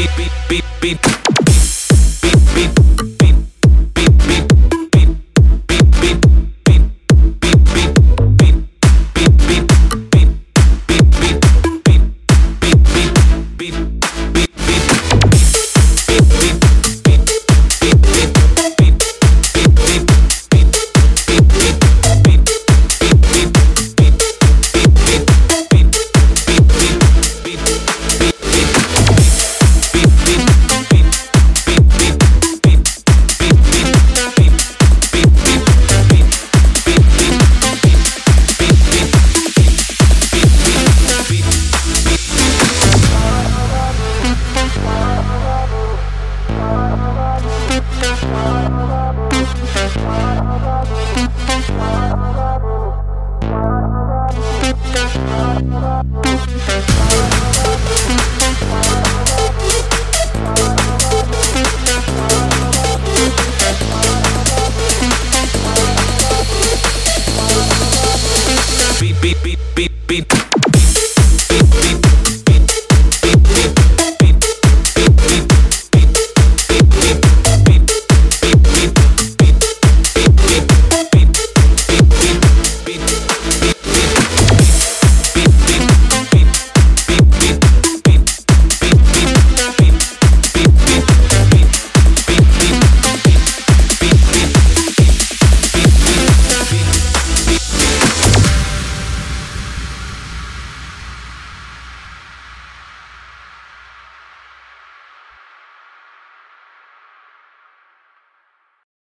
beat beat beat beat beat beat beat